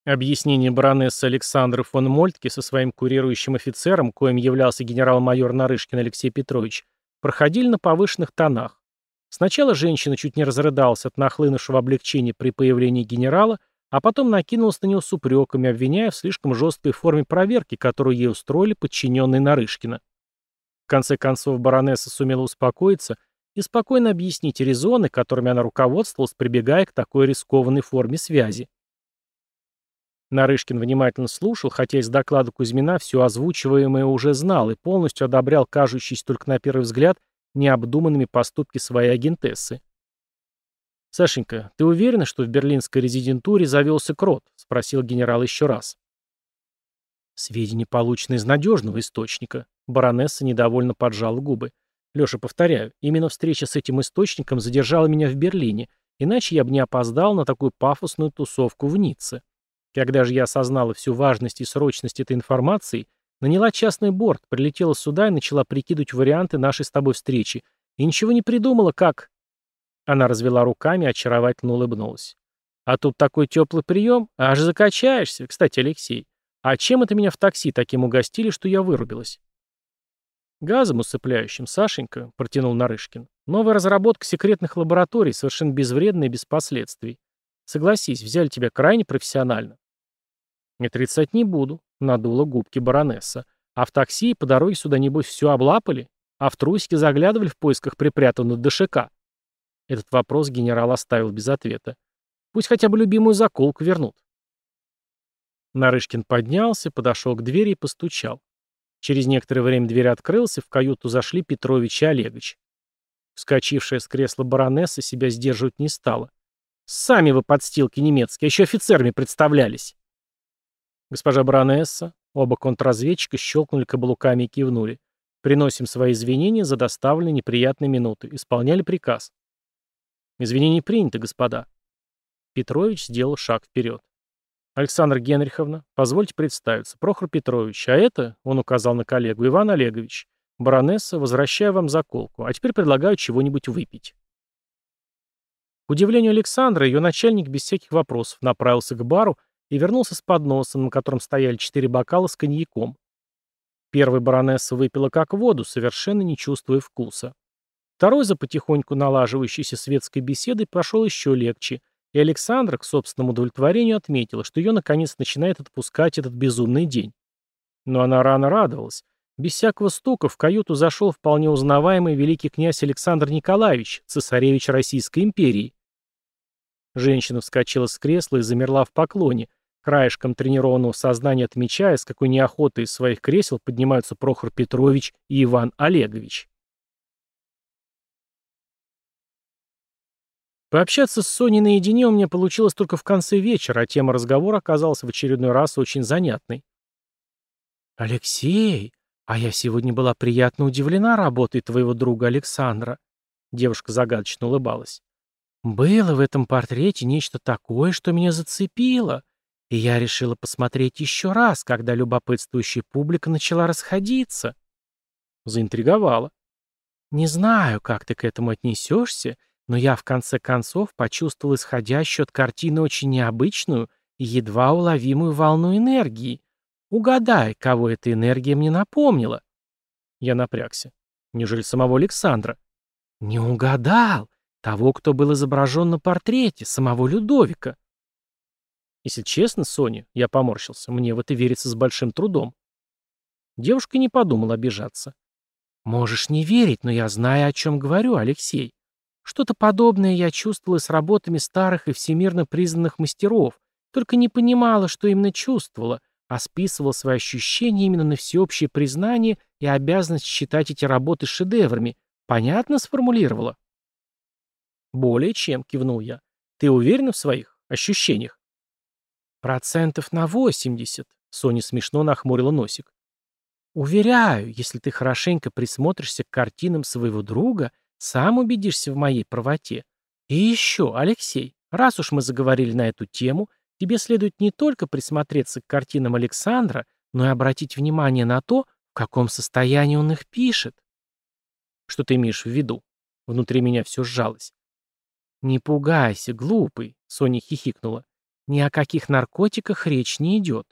Объяснение баронессы Александры фон Мольтке со своим курирующим офицером, коим являлся генерал-майор Нарышкин Алексей Петрович, проходили на повышенных тонах. Сначала женщина чуть не разрыдалась от нахлынувшего облегчения при появлении генерала, а потом накинулась на него с упреками, обвиняя в слишком жесткой форме проверки, которую ей устроили подчиненные Нарышкина. В конце концов баронесса сумела успокоиться и спокойно объяснить резоны, которыми она руководствовалась, прибегая к такой рискованной форме связи. Нарышкин внимательно слушал, хотя из доклада Кузьмина все озвучиваемое уже знал и полностью одобрял кажущийся только на первый взгляд необдуманными поступки своей агентессы. «Сашенька, ты уверена, что в берлинской резидентуре завелся крот?» — спросил генерал еще раз. «Сведения получены из надежного источника». Баронесса недовольно поджала губы. «Леша, повторяю, именно встреча с этим источником задержала меня в Берлине, иначе я бы не опоздал на такую пафосную тусовку в Ницце. Когда же я осознала всю важность и срочность этой информации, Наняла частный борт, прилетела сюда и начала прикидывать варианты нашей с тобой встречи. И ничего не придумала, как...» Она развела руками очаровательно улыбнулась. «А тут такой теплый прием, аж закачаешься. Кстати, Алексей, а чем это меня в такси таким угостили, что я вырубилась?» «Газом усыпляющим, Сашенька», — протянул Нарышкин. «Новая разработка секретных лабораторий, совершенно безвредная и без последствий. Согласись, взяли тебя крайне профессионально». «Отрицать не буду», — надула губки баронесса. «А в такси по дороге сюда, небось, все облапали? А в трусики заглядывали в поисках припрятанного ДШК?» Этот вопрос генерал оставил без ответа. «Пусть хотя бы любимую заколку вернут». Нарышкин поднялся, подошел к двери и постучал. Через некоторое время дверь открылась, и в каюту зашли Петрович и Олегович. Вскочившая с кресла баронесса себя сдерживать не стала. «Сами вы подстилки немецкие, еще офицерами представлялись!» «Госпожа баронесса», — Оба контрразведчика щелкнули каблуками и кивнули. Приносим свои извинения за доставленные неприятные минуты. Исполняли приказ. Извинения приняты, господа. Петрович сделал шаг вперед. Александра Генриховна, позвольте представиться. Прохор Петрович, а это, он указал на коллегу, Иван Олегович. Баронесса, возвращаю вам заколку, а теперь предлагаю чего-нибудь выпить. К удивлению Александра, ее начальник без всяких вопросов направился к бару и вернулся с подносом, на котором стояли четыре бокала с коньяком. Первый баронесса выпила как воду, совершенно не чувствуя вкуса. Второй за потихоньку налаживающейся светской беседой пошел еще легче, и Александра к собственному удовлетворению отметила, что ее наконец начинает отпускать этот безумный день. Но она рано радовалась. Без всякого стука в каюту зашел вполне узнаваемый великий князь Александр Николаевич, цесаревич Российской империи. Женщина вскочила с кресла и замерла в поклоне, краешком тренированного сознания отмечая, с какой неохотой из своих кресел поднимаются Прохор Петрович и Иван Олегович. Пообщаться с Соней наедине у меня получилось только в конце вечера, а тема разговора оказалась в очередной раз очень занятной. «Алексей, а я сегодня была приятно удивлена работой твоего друга Александра», девушка загадочно улыбалась. «Было в этом портрете нечто такое, что меня зацепило, и я решила посмотреть еще раз, когда любопытствующая публика начала расходиться». Заинтриговала. «Не знаю, как ты к этому отнесешься, — но я в конце концов почувствовал исходящую от картины очень необычную и едва уловимую волну энергии. Угадай, кого эта энергия мне напомнила. Я напрягся. Неужели самого Александра? Не угадал. Того, кто был изображен на портрете, самого Людовика. Если честно, Соня, я поморщился, мне в это верится с большим трудом. Девушка не подумала обижаться. Можешь не верить, но я знаю, о чем говорю, Алексей. Что-то подобное я чувствовала с работами старых и всемирно признанных мастеров, только не понимала, что именно чувствовала, а списывала свои ощущения именно на всеобщее признание и обязанность считать эти работы шедеврами. Понятно сформулировала? Более чем, кивнул я. Ты уверена в своих ощущениях? Процентов на восемьдесят. Соня смешно нахмурила носик. Уверяю, если ты хорошенько присмотришься к картинам своего друга, сам убедишься в моей правоте. И еще, Алексей, раз уж мы заговорили на эту тему, тебе следует не только присмотреться к картинам Александра, но и обратить внимание на то, в каком состоянии он их пишет. Что ты имеешь в виду? Внутри меня все сжалось. «Не пугайся, глупый», — Соня хихикнула. «Ни о каких наркотиках речь не идет.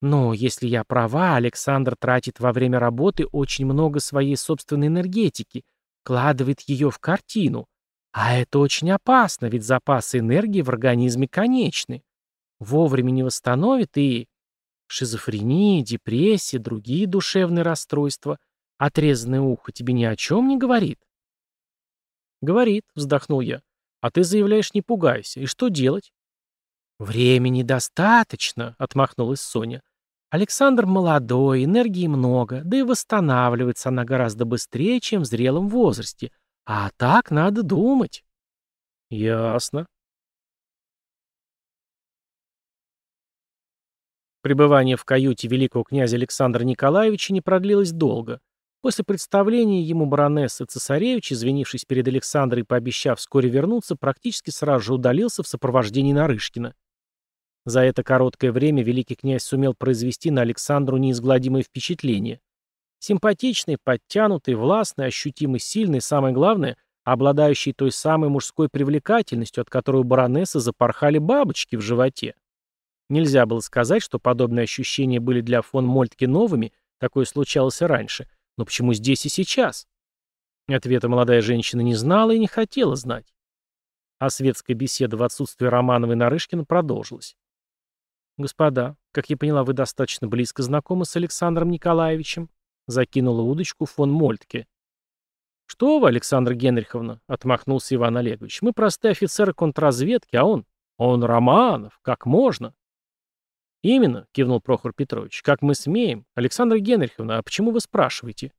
Но, если я права, Александр тратит во время работы очень много своей собственной энергетики, вкладывает ее в картину. А это очень опасно, ведь запасы энергии в организме конечны. Вовремя не восстановит и шизофрения, депрессия, другие душевные расстройства. Отрезанное ухо тебе ни о чем не говорит? Говорит, вздохнул я. А ты заявляешь, не пугайся. И что делать? Времени достаточно, отмахнулась Соня. Александр молодой, энергии много, да и восстанавливается она гораздо быстрее, чем в зрелом возрасте. А так надо думать. Ясно. Пребывание в каюте великого князя Александра Николаевича не продлилось долго. После представления ему баронессы цесаревич, извинившись перед Александрой и пообещав вскоре вернуться, практически сразу же удалился в сопровождении Нарышкина. За это короткое время великий князь сумел произвести на Александру неизгладимое впечатление. Симпатичный, подтянутый, властный, ощутимо сильный, самое главное, обладающий той самой мужской привлекательностью, от которой у баронессы запорхали бабочки в животе. Нельзя было сказать, что подобные ощущения были для фон Мольтке новыми, такое случалось и раньше, но почему здесь и сейчас? Ответа молодая женщина не знала и не хотела знать. А светская беседа в отсутствие Романова и Нарышкина продолжилась. «Господа, как я поняла, вы достаточно близко знакомы с Александром Николаевичем?» Закинула удочку фон Мольтке. «Что вы, Александра Генриховна?» — отмахнулся Иван Олегович. «Мы простые офицеры контрразведки, а он... Он Романов. Как можно?» «Именно», — кивнул Прохор Петрович. «Как мы смеем? Александра Генриховна, а почему вы спрашиваете?»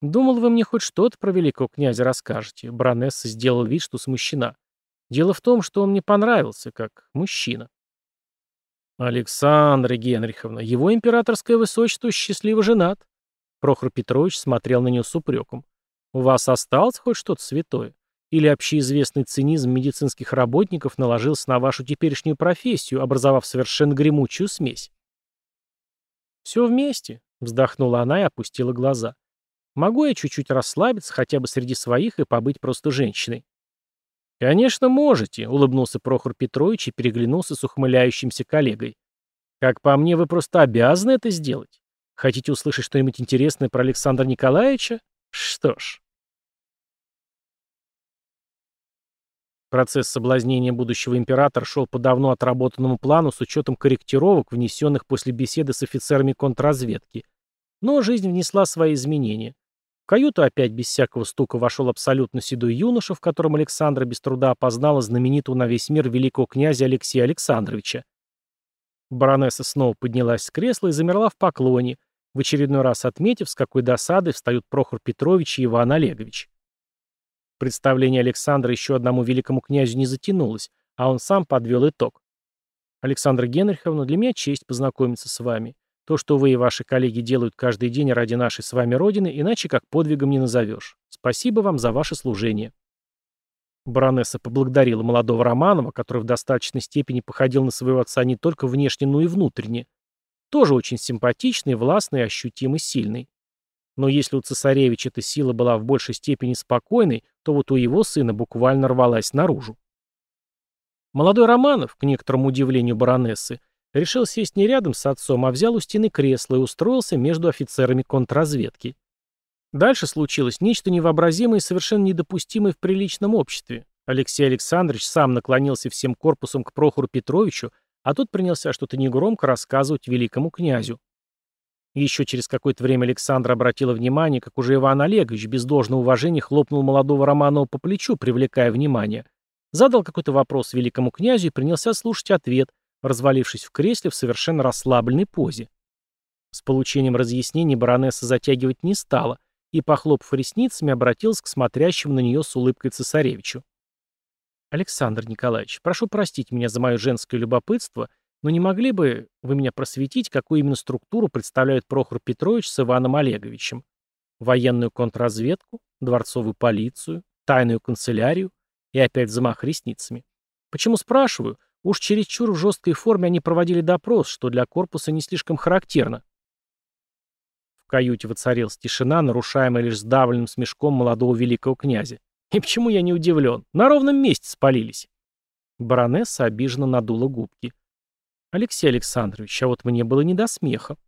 «Думал, вы мне хоть что-то про великого князя расскажете». Баронесса сделал вид, что смущена. «Дело в том, что он мне понравился, как мужчина». Александра Генриховна, его императорское высочество счастливо женат. Прохор Петрович смотрел на нее с упреком. У вас осталось хоть что-то святое? Или общеизвестный цинизм медицинских работников наложился на вашу теперешнюю профессию, образовав совершенно гремучую смесь? «Все вместе», — вздохнула она и опустила глаза. «Могу я чуть-чуть расслабиться, хотя бы среди своих, и побыть просто женщиной?» «Конечно, можете», — улыбнулся Прохор Петрович и переглянулся с ухмыляющимся коллегой. «Как по мне, вы просто обязаны это сделать. Хотите услышать что-нибудь интересное про Александра Николаевича? Что ж...» Процесс соблазнения будущего императора шел по давно отработанному плану с учетом корректировок, внесенных после беседы с офицерами контрразведки. Но жизнь внесла свои изменения. Каюту опять без всякого стука вошел абсолютно седой юноша, в котором Александра без труда опознала знаменитого на весь мир великого князя Алексея Александровича. Баронесса снова поднялась с кресла и замерла в поклоне, в очередной раз отметив, с какой досадой встают Прохор Петрович и Иван Олегович. Представление Александра еще одному великому князю не затянулось, а он сам подвел итог. «Александра Генриховна, для меня честь познакомиться с вами. То, что вы и ваши коллеги делают каждый день ради нашей с вами Родины, иначе как подвигом не назовешь. Спасибо вам за ваше служение». Баронесса поблагодарила молодого Романова, который в достаточной степени походил на своего отца не только внешне, но и внутренне. Тоже очень симпатичный, властный, ощутимый, сильный. Но если у цесаревича эта сила была в большей степени спокойной, то вот у его сына буквально рвалась наружу. Молодой Романов, к некоторому удивлению баронессы, решил сесть не рядом с отцом, а взял у стены кресло и устроился между офицерами контрразведки. Дальше случилось нечто невообразимое и совершенно недопустимое в приличном обществе. Алексей Александрович сам наклонился всем корпусом к Прохору Петровичу, а тот принялся что-то негромко рассказывать великому князю. Еще через какое-то время Александра обратила внимание, как уже Иван Олегович без должного уважения хлопнул молодого Романова по плечу, привлекая внимание. Задал какой-то вопрос великому князю и принялся слушать ответ, развалившись в кресле в совершенно расслабленной позе. С получением разъяснений баронесса затягивать не стала и, похлопав ресницами, обратилась к смотрящему на нее с улыбкой цесаревичу. «Александр Николаевич, прошу простить меня за мое женское любопытство но не могли бы вы меня просветить, какую именно структуру представляют Прохор Петрович с Иваном Олеговичем? Военную контрразведку, дворцовую полицию, тайную канцелярию и опять взмах ресницами. Почему спрашиваю? Уж чересчур в жесткой форме они проводили допрос, что для корпуса не слишком характерно. В каюте воцарилась тишина, нарушаемая лишь сдавленным смешком молодого великого князя. И почему я не удивлен? На ровном месте спалились. Баронесса обиженно надула губки. «Алексей Александрович, а вот мне было не до смеха».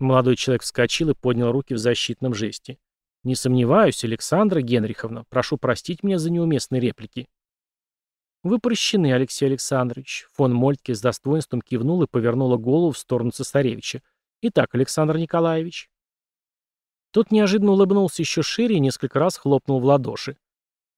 Молодой человек вскочил и поднял руки в защитном жесте. «Не сомневаюсь, Александра Генриховна, прошу простить меня за неуместные реплики». «Вы прощены, Алексей Александрович», — фон Мольтке с достоинством кивнул и повернула голову в сторону цесаревича. «Итак, Александр Николаевич». Тот неожиданно улыбнулся еще шире и несколько раз хлопнул в ладоши.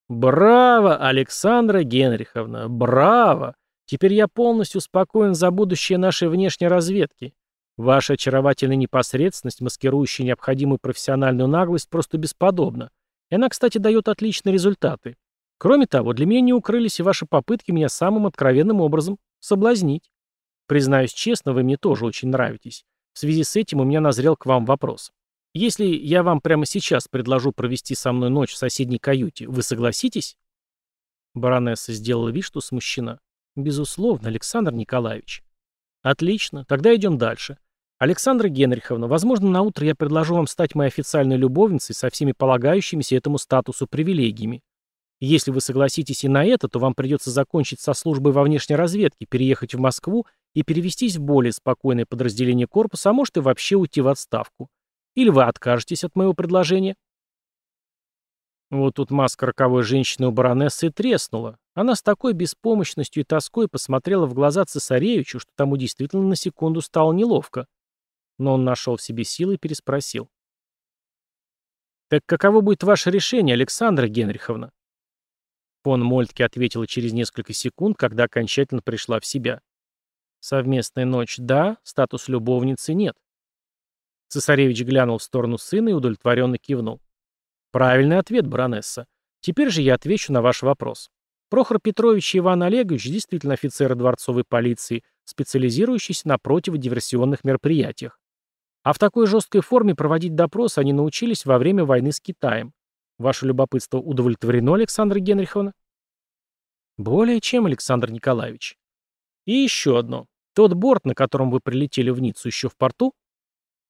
«Браво, Александра Генриховна, браво! Теперь я полностью спокоен за будущее нашей внешней разведки. Ваша очаровательная непосредственность, маскирующая необходимую профессиональную наглость, просто бесподобна. И она, кстати, дает отличные результаты. Кроме того, для меня не укрылись и ваши попытки меня самым откровенным образом соблазнить. Признаюсь честно, вы мне тоже очень нравитесь. В связи с этим у меня назрел к вам вопрос. Если я вам прямо сейчас предложу провести со мной ночь в соседней каюте, вы согласитесь?» Баронесса сделала вид, что смущена. Безусловно, Александр Николаевич. Отлично, тогда идем дальше. Александра Генриховна, возможно, на утро я предложу вам стать моей официальной любовницей со всеми полагающимися этому статусу привилегиями. Если вы согласитесь и на это, то вам придется закончить со службой во внешней разведке, переехать в Москву и перевестись в более спокойное подразделение корпуса, а может и вообще уйти в отставку. Или вы откажетесь от моего предложения? Вот тут маска роковой женщины у баронессы треснула. Она с такой беспомощностью и тоской посмотрела в глаза цесаревичу, что тому действительно на секунду стало неловко. Но он нашел в себе силы и переспросил. «Так каково будет ваше решение, Александра Генриховна?» Фон Мольтке ответила через несколько секунд, когда окончательно пришла в себя. «Совместная ночь – да, статус любовницы – нет». Цесаревич глянул в сторону сына и удовлетворенно кивнул. Правильный ответ, баронесса. Теперь же я отвечу на ваш вопрос. Прохор Петрович и Иван Олегович действительно офицеры дворцовой полиции, специализирующиеся на противодиверсионных мероприятиях. А в такой жесткой форме проводить допрос они научились во время войны с Китаем. Ваше любопытство удовлетворено, Александра Генриховна? Более чем, Александр Николаевич. И еще одно. Тот борт, на котором вы прилетели в Ниццу, еще в порту?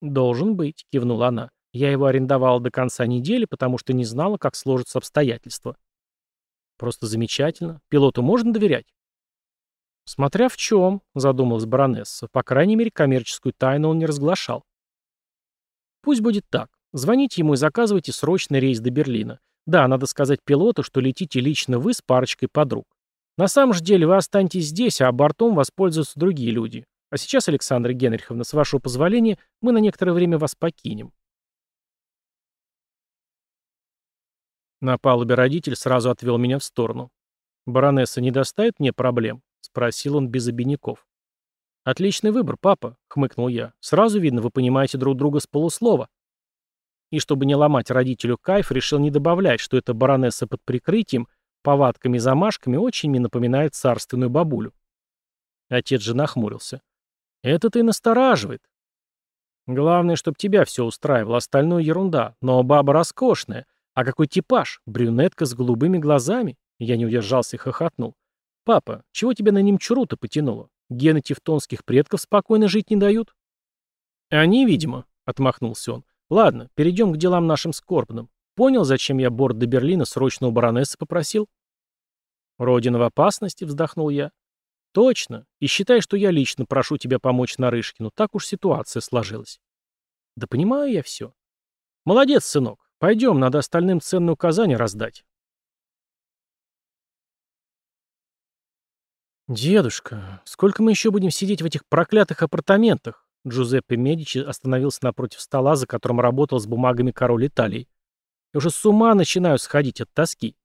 Должен быть, кивнула она. Я его арендовала до конца недели, потому что не знала, как сложатся обстоятельства. Просто замечательно. Пилоту можно доверять? Смотря в чем, задумалась баронесса. По крайней мере, коммерческую тайну он не разглашал. Пусть будет так. Звоните ему и заказывайте срочный рейс до Берлина. Да, надо сказать пилоту, что летите лично вы с парочкой подруг. На самом же деле вы останетесь здесь, а бортом воспользуются другие люди. А сейчас, Александра Генриховна, с вашего позволения, мы на некоторое время вас покинем. На палубе родитель сразу отвел меня в сторону. «Баронесса не доставит мне проблем?» — спросил он без обиняков. «Отличный выбор, папа», — хмыкнул я. «Сразу видно, вы понимаете друг друга с полуслова». И чтобы не ломать родителю кайф, решил не добавлять, что эта баронесса под прикрытием, повадками и замашками очень мне напоминает царственную бабулю. Отец же нахмурился. «Это ты настораживает. Главное, чтобы тебя все устраивало, остальное ерунда. Но баба роскошная. А какой типаж? Брюнетка с голубыми глазами?» Я не удержался и хохотнул. «Папа, чего тебя на немчуру-то потянуло? Гены тевтонских предков спокойно жить не дают?» «Они, видимо», — отмахнулся он. «Ладно, перейдем к делам нашим скорбным. Понял, зачем я борт до Берлина срочно у баронессы попросил?» «Родина в опасности», — вздохнул я. «Точно. И считай, что я лично прошу тебя помочь Нарышкину. Так уж ситуация сложилась». «Да понимаю я все». «Молодец, сынок. Пойдем, надо остальным ценные указания раздать». «Дедушка, сколько мы еще будем сидеть в этих проклятых апартаментах?» Джузеппе Медичи остановился напротив стола, за которым работал с бумагами король Италии. «Я уже с ума начинаю сходить от тоски».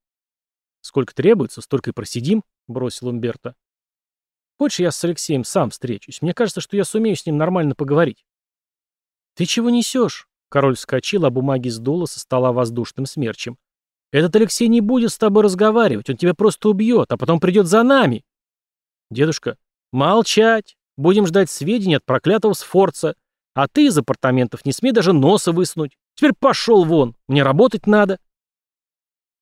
«Сколько требуется, столько и просидим», — бросил Умберто. «Хочешь, я с Алексеем сам встречусь? Мне кажется, что я сумею с ним нормально поговорить». «Ты чего несешь?» Король вскочил, а бумаги сдуло со стола воздушным смерчем. «Этот Алексей не будет с тобой разговаривать, он тебя просто убьет, а потом придет за нами». «Дедушка, молчать! Будем ждать сведений от проклятого Сфорца. А ты из апартаментов не смей даже носа высунуть. Теперь пошел вон, мне работать надо».